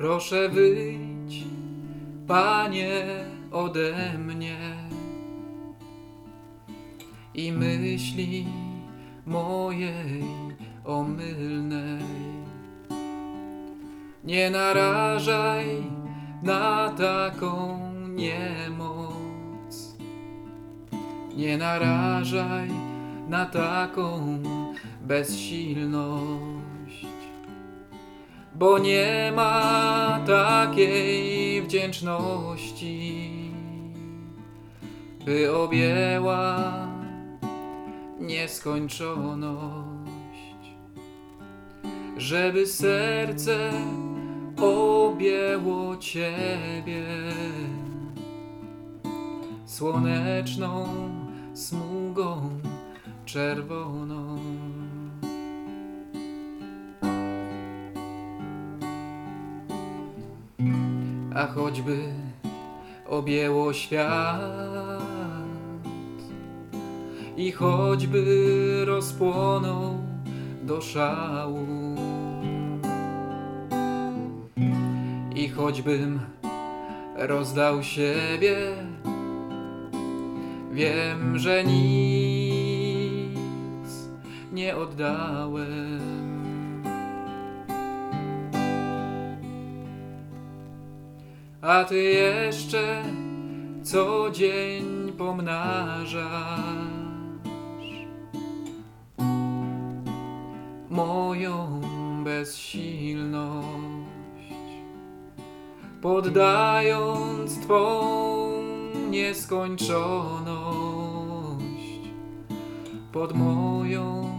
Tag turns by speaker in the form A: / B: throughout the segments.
A: Proszę wyjdź, Panie, ode mnie i myśli mojej omylnej. Nie narażaj na taką niemoc. Nie narażaj na taką bezsilność bo nie ma takiej wdzięczności, by objęła nieskończoność, żeby serce objęło Ciebie słoneczną smugą czerwoną. A choćby objęło świat. I choćby rozpłonął do szału. I choćbym rozdał siebie wiem, że nic nie oddałem a ty jeszcze co dzień pomnażasz moją bezsilność, poddając Twą nieskończoność pod moją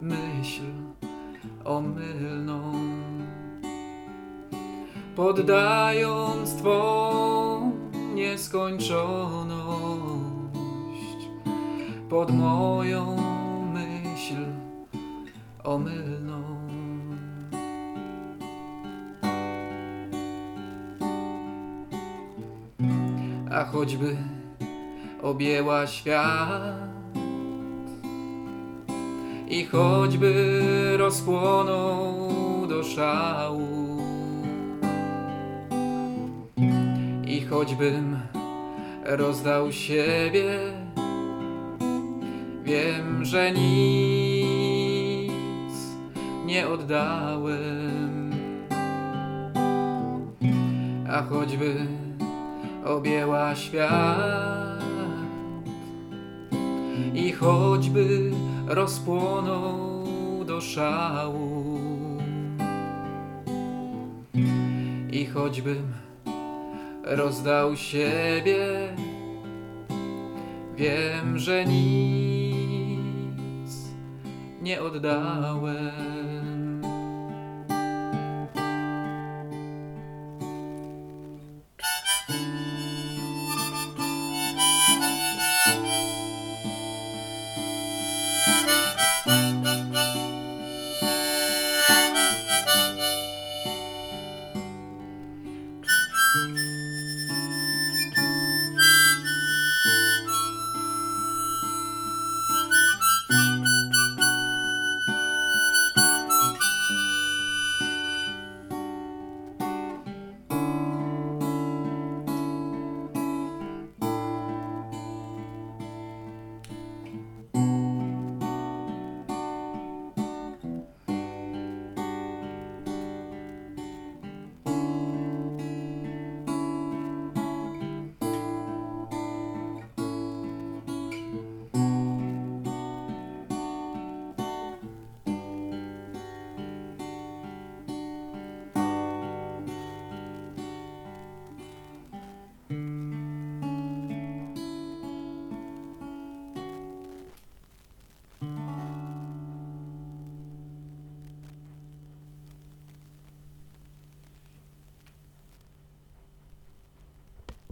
A: myśl omylną poddając Twą nieskończoność pod moją myśl omylną. A choćby objęła świat i choćby rozpłonął do szału choćbym rozdał siebie, wiem, że nic nie oddałem. A choćby objęła świat i choćby rozpłonął do szału i choćbym rozdał siebie. Wiem, że nic nie oddałem.